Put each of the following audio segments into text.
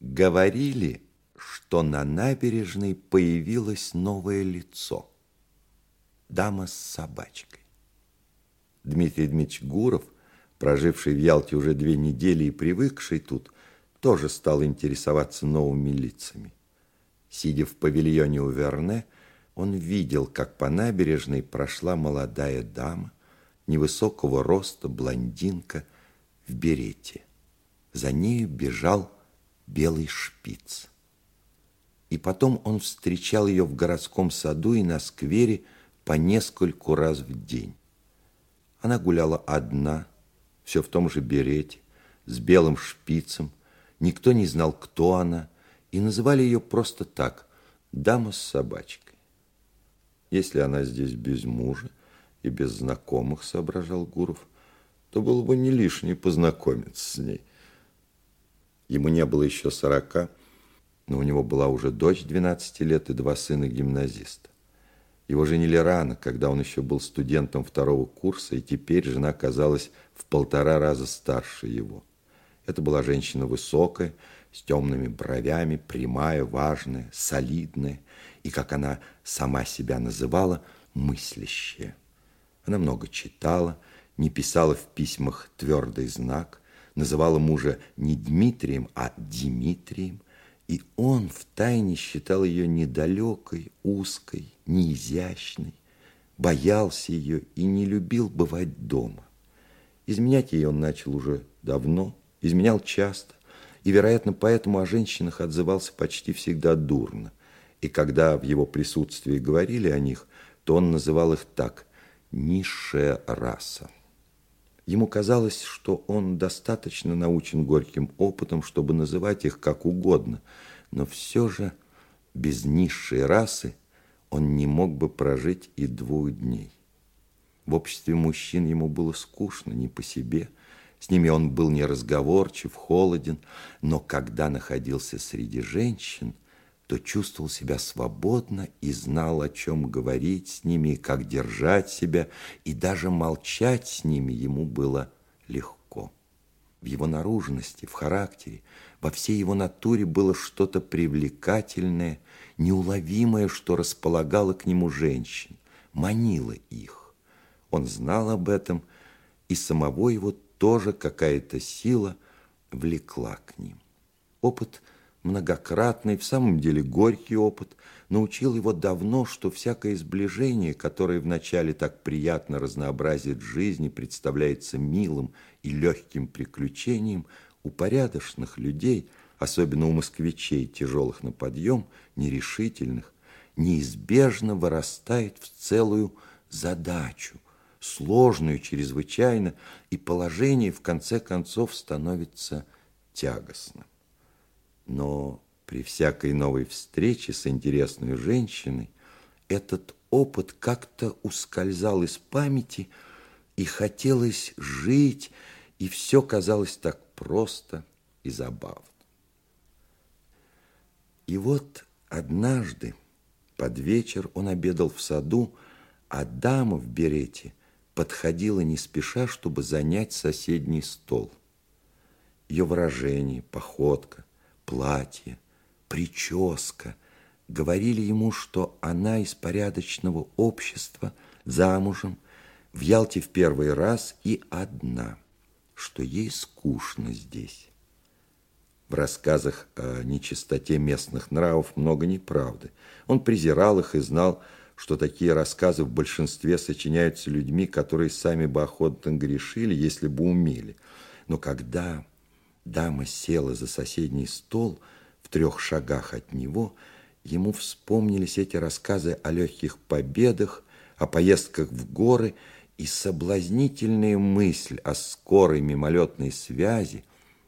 Говорили, что на набережной появилось новое лицо. Дама с собачкой. Дмитрий Дмитриевич Гуров, проживший в Ялте уже две недели и привыкший тут, тоже стал интересоваться новыми лицами. Сидя в павильоне у Верне, он видел, как по набережной прошла молодая дама, невысокого роста блондинка в берете. За нею бежал белый шпиц. И потом он встречал ее в городском саду и на сквере по нескольку раз в день. Она гуляла одна, все в том же берете, с белым шпицем. Никто не знал, кто она, и называли ее просто так – дама с собачкой. Если она здесь без мужа и без знакомых, соображал Гуров, то было бы не лишнее познакомиться с ней. Ему не было еще сорока, но у него была уже дочь 12 лет и два сына гимназиста. Его женили рано, когда он еще был студентом второго курса, и теперь жена казалась в полтора раза старше его. Это была женщина высокая, с темными бровями, прямая, важная, солидная, и, как она сама себя называла, мыслящая. Она много читала, не писала в письмах твердый знак, называла мужа не Дмитрием, а Димитрием, и он втайне считал ее недалекой, узкой, неизящной, боялся ее и не любил бывать дома. Изменять ей он начал уже давно, изменял часто, и, вероятно, поэтому о женщинах отзывался почти всегда дурно. И когда в его присутствии говорили о них, то он называл их так – низшая раса. Ему казалось, что он достаточно научен горьким опытом, чтобы называть их как угодно, но все же без низшей расы он не мог бы прожить и двух дней. В обществе мужчин ему было скучно, не по себе. С ними он был неразговорчив, холоден, но когда находился среди женщин, то чувствовал себя свободно и знал, о чем говорить с ними, как держать себя, и даже молчать с ними ему было легко. В его наружности, в характере, во всей его натуре было что-то привлекательное, неуловимое, что располагало к нему женщин, манило их. Он знал об этом, и самого его тоже какая-то сила влекла к ним. Опыт – многократный, в самом деле горький опыт, научил его давно, что всякое сближение, которое вначале так приятно разнообразит жизнь и представляется милым и легким приключением, у порядочных людей, особенно у москвичей, тяжелых на подъем, нерешительных, неизбежно вырастает в целую задачу, сложную чрезвычайно, и положение в конце концов становится тягостным. Но при всякой новой встрече с интересной женщиной этот опыт как-то ускользал из памяти, и хотелось жить, и все казалось так просто и забавно. И вот однажды под вечер он обедал в саду, а дама в берете подходила не спеша, чтобы занять соседний стол. Ее выражение, походка, платье, прическа говорили ему, что она из порядочного общества, замужем, в Ялте в первый раз и одна, что ей скучно здесь. В рассказах о нечистоте местных нравов много неправды. Он презирал их и знал, что такие рассказы в большинстве сочиняются людьми, которые сами бы охотно грешили, если бы умели. Но когда Дама села за соседний стол в трех шагах от него. Ему вспомнились эти рассказы о легких победах, о поездках в горы и соблазнительная мысль о скорой мимолетной связи,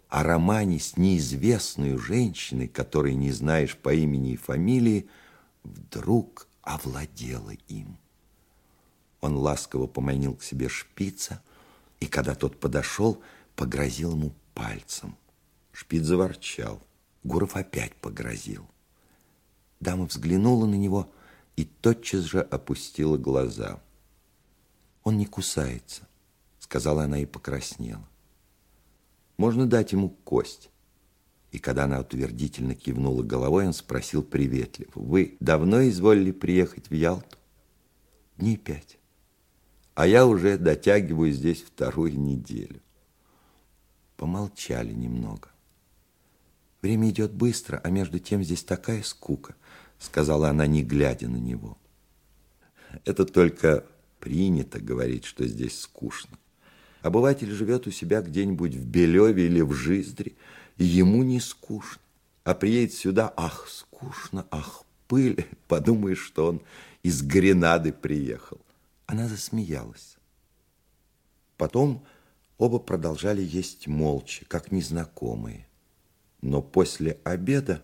о романе с неизвестной женщиной, которой не знаешь по имени и фамилии, вдруг овладела им. Он ласково поманил к себе шпица, и когда тот подошел, погрозил ему пальцем. Шпиц заворчал. Гуров опять погрозил. Дама взглянула на него и тотчас же опустила глаза. «Он не кусается», — сказала она и покраснела. «Можно дать ему кость». И когда она утвердительно кивнула головой, он спросил приветливо, «Вы давно изволили приехать в Ялту?» «Дней пять. А я уже дотягиваю здесь вторую неделю». Помолчали немного. «Время идет быстро, а между тем здесь такая скука», сказала она, не глядя на него. «Это только принято говорить, что здесь скучно. Обыватель живет у себя где-нибудь в Белеве или в Жиздре, и ему не скучно. А приедет сюда, ах, скучно, ах, пыль, подумаешь, что он из Гренады приехал. Она засмеялась. Потом оба продолжали есть молча, как незнакомые. Но после обеда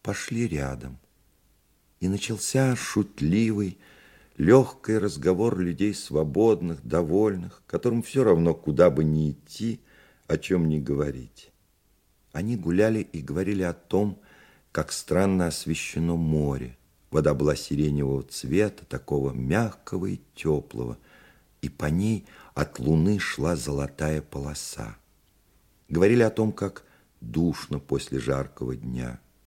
пошли рядом. И начался шутливый, легкий разговор людей свободных, довольных, которым все равно, куда бы ни идти, о чем ни говорить. Они гуляли и говорили о том, как странно освещено море. Вода была сиреневого цвета, такого мягкого и теплого, и по ней от луны шла золотая полоса. Говорили о том, как душно после жаркого дня,